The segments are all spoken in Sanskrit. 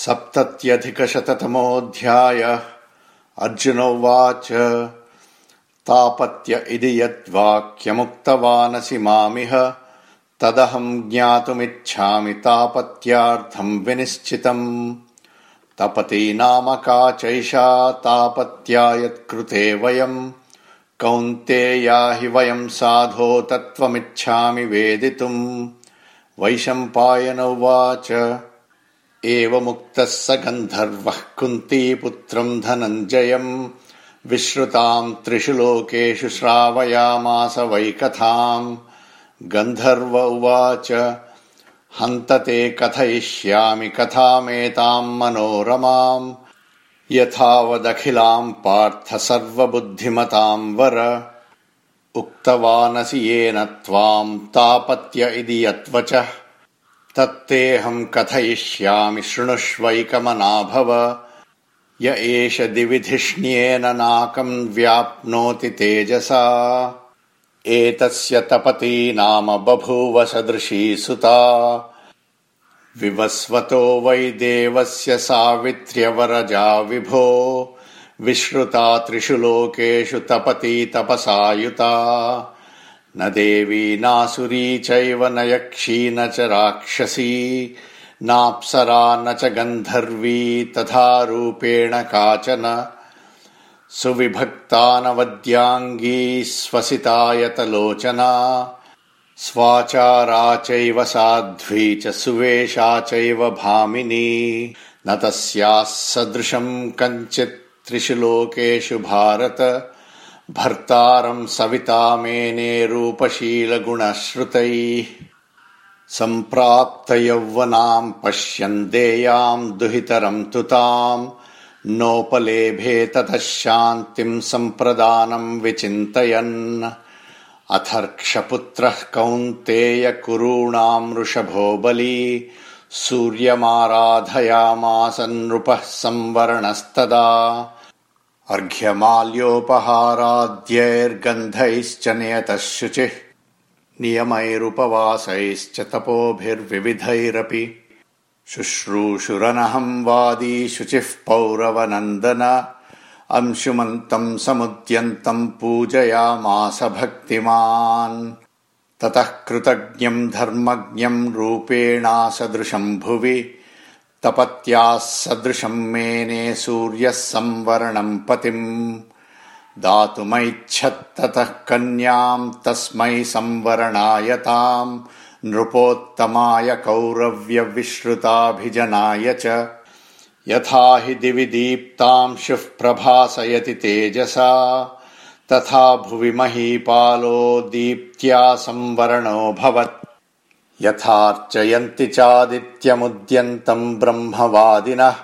सप्तत्यधिकशततमोऽध्याय। अर्जुन उवाच तापत्य इति यद्वाक्यमुक्तवानसि मामिह तदहम् ज्ञातुमिच्छामि तापत्यार्थम् विनिश्चितम्। तपती नाम का चैषा तापत्या यत्कृते वयम्। कौन्तेया हि वयम् साधो तत्त्वमिच्छामि वेदितुम्। वैशम्पायन उवाच एवमुक्तः स गन्धर्वः कुन्तीपुत्रम् धनञ्जयम्। विश्रुताम् त्रिषु लोकेषु श्रावयामास वै कथाम् गन्धर्व उवाच हन्तते कथयिष्यामि कथामेताम् मनोरमाम्। यथावदखिलाम् पार्थ सर्वबुद्धिमताम् वर। उक्तवानसि येन त्वाम् तापत्य इति यत्वचः तत्तेऽहम् कथयिष्यामि शृणुष्वैकमनाभव। य एष दिविधिष्ण्येन नाकम् व्याप्नोति तेजसा। एतस्य तपती नाम बभूव सदृशी सुता। विवस्वतो वै देवस्य सावित्र्यवरजा विभो। विश्रुता त्रिषु लोकेषु तपती तपसायुता न देवी नासुरी चैव न यक्षी न च राक्षसी नाप्सरा न च गन्धर्वी तथा रूपेण काचन। सुविभक्तानवद्याङ्गी स्वसितायतलोचना स्वाचारा चैव साध्वी च सुवेशा चैव भामिनी। न तस्याः सदृशम् कञ्चित् त्रिषु लोकेषु भारत भर्तारम् सविता मेने रूपशीलगुणश्रुतैः सम्प्राप्तयौवनाम् पश्यन् देयाम् दुहितरम् तु ताम् नोपलेभे ततः शान्तिम् सम्प्रदानम् विचिन्तयन्। अथर्क्षपुत्रः कौन्तेय कुरूणाम् वृषभो बली सूर्यमाराधयामास नृपः संवरणस्तदा अर्घ्यमाल्योपहाराद्यैर्गन्धैश्च नियतः शुचिः नियमैरुपवासैश्च तपोभिर्विविधैरपि। शुश्रूषुरनहम् वादी शुचिः पौरवनन्दन अंशुमन्तम् समुद्यन्तम् पूजयामास भक्तिमान् ततः कृतज्ञम् धर्मज्ञम् रूपेणा सदृशम् भुवि तपत्याः सदृशम् मेने सूर्यः संवरणम् पतिम्। दातुमैच्छत्ततः कन्याम् तस्मै संवरणायताम्। नृपोत्तमाय कौरव्यविश्रुताभिजनाय च। यथा हि दिवि दीप्तांशुः प्रभासयति तेजसा। तथा भुवि महीपालो दीप्त्या संवरणोऽभवत् यथार्चयन्ति चादित्यमुद्यन्तम् ब्रह्मवादिनः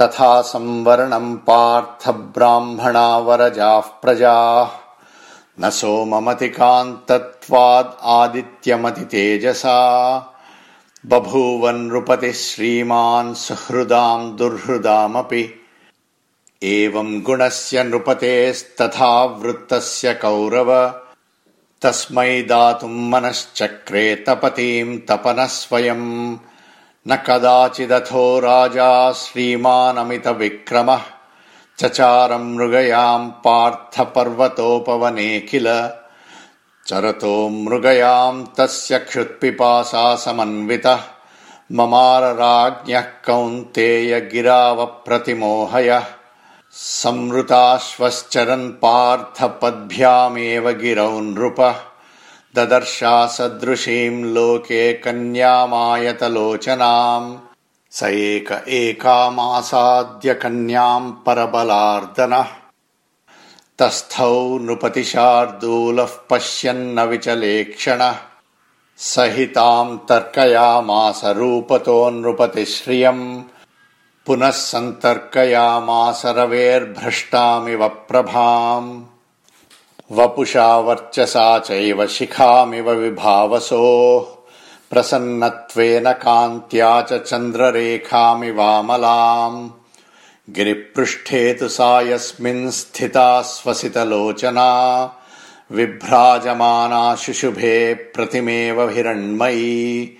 तथा संवरणम् पार्थ ब्राह्मणा वरजाः प्रजाः। न सोममतिकान्तत्वाद् आदित्यमति तेजसा बभूवन्नृपतिः श्रीमान् सुहृदाम् दुर्हृदामपि। एवम् गुणस्य नृपतेस्तथा वृत्तस्य कौरव तस्मै दातुम् मनश्चक्रे तपतीम् तपनः स्वयम् न कदाचिदथो राजा श्रीमानमितविक्रमः। चचारम् मृगयाम् पार्थ पर्वतोपवने किल चरतो मृगयाम् तस्य क्षुत्पिपासा समन्वितः। ममारराज्ञः कौन्तेय गिरावप्रतिमोहयः संवृताश्वश्चरन् पार्थ पद्भ्यामेव गिरौ नृपः। ददर्शा सदृशीम् लोके कन्यामायतलोचनाम्। स एक एकामासाद्य कन्याम् परबलार्दनः। तस्थौ नृपतिशार्दूलः पश्यन्न विचलेक्षणः। सहिताम् तर्कयामास रूपतो नृपतिश्रियम् पुनः सन्तर्कयामास रवेर्भ्रष्टामिव प्रभाम्। वपुषा वर्चसा चैव शिखामिव विभावसोः। प्रसन्नत्वेन कान्त्या च चन्द्ररेखामिवामलाम्। गिरिपृष्ठे तु सा यस्मिन् स्थिता स्वसितलोचना। विभ्राजमाना शुशुभे प्रतिमेव हिरण्मयी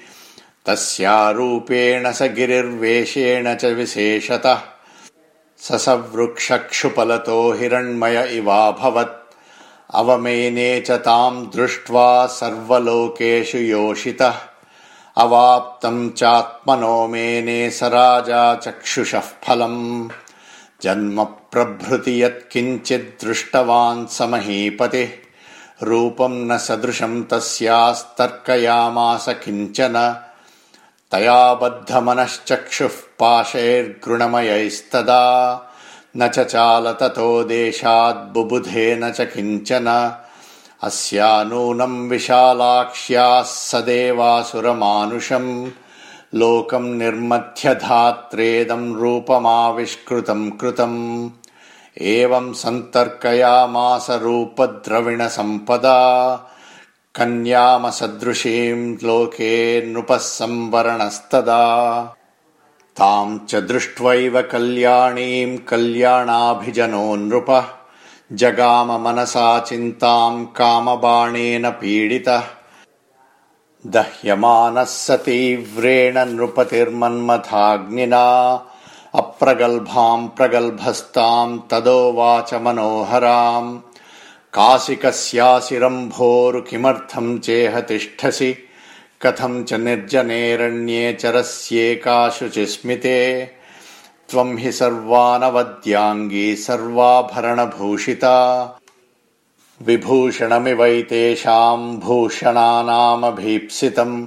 तस्यारूपेण स गिरिर्वेषेण च विशेषतः। स सवृक्षक्षुपलतो हिरण्मय इवाभवत्। अवमेने च ताम् दृष्ट्वा सर्वलोकेषु योषितः। अवाप्तम् चात्मनो मेने स राजा चक्षुषः फलम्। जन्म प्रभृति यत्किञ्चिद्दृष्टवान् स महीपतिः। रूपम् न सदृशम् तस्यास्तर्कयामास किञ्चन तया बद्धमनश्चक्षुः पाशैर्गृणमयैस्तदा। न च चाल ततो देशाद्बुबुधेन च किञ्चन। अस्या नूनम् विशालाक्ष्याः स देवासुरमानुषम् लोकम् निर्मध्यधात्रेदम् रूपमाविष्कृतम् कृतम्। एवम् सन्तर्कयामास रूपद्रविणसम्पदा कन्यामसदृशीम् लोके नृपः संवरणस्तदा ताम् च दृष्ट्वैव कल्याणीम् कल्याणाभिजनो नृपः। जगाम मनसा चिन्ताम् कामबाणेन पीडितः। दह्यमानः स तीव्रेण नृपतिर्मन्मथाग्निना। अप्रगल्भाम् प्रगल्भस्ताम् तदोवाच मनोहराम् काशिकस्यासिरम्भोरु किमर्थम् चेह तिष्ठसि। कथम् च निर्जनेरण्ये चरस्येकाशुचिस्मिते त्वम् हि सर्वानवद्याङ्गी सर्वाभरणभूषिता। विभूषणमिवैतेषाम् भूषणानामभीप्सितम्।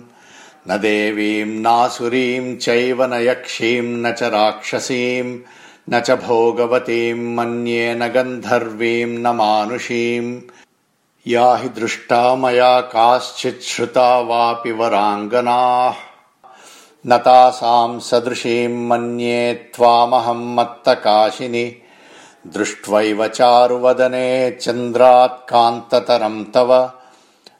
न देवीम् नासुरीम् चैव न यक्षीम् न च राक्षसीम् न च भोगवतीम् मन्ये न गन्धर्वीम् न मानुषीम्। या हि दृष्टा मया काश्चिच्छ्रुता वापि वराङ्गनाः। न तासाम् सदृशीम् मन्ये त्वामहम् मत्तकाशिनि। दृष्ट्वैव चारुवदने चन्द्रात् कान्ततरम् तव।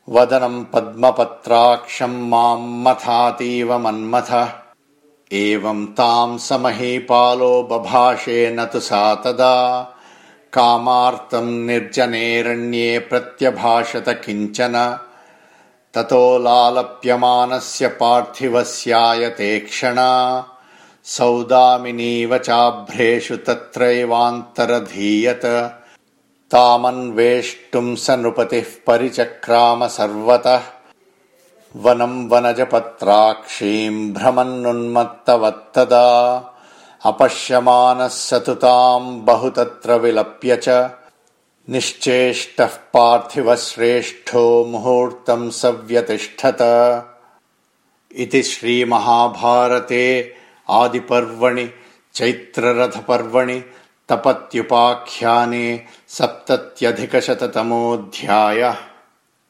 वदनम् पद्मपत्राक्षम् माम् मथातीव मन्मथ एवम् ताम् स महीपालो बभाषे न तु सा तदा। कामार्तम् निर्जनेरण्ये प्रत्यभाषत किञ्चन। ततो लालप्यमानस्य पार्थिवस्यायते क्षणा। सौदामिनीव चाभ्रेषु तत्रैवान्तरधीयत। तामन्वेष्टुम् स नृपतिः परिचक्राम सर्वतः वनम् वनजपत्राक्षीम् भ्रमन्नुन्मत्तवत्तदा अपश्यमानः स तु ताम् बहु तत्र विलप्य च निश्चेष्टः पार्थिवश्रेष्ठो मुहूर्तम् स व्यतिष्ठत इति श्रीमहाभारते आदिपर्वणि चैत्ररथपर्वणि तपत्युपाख्याने सप्तत्यधिकशततमोऽध्यायः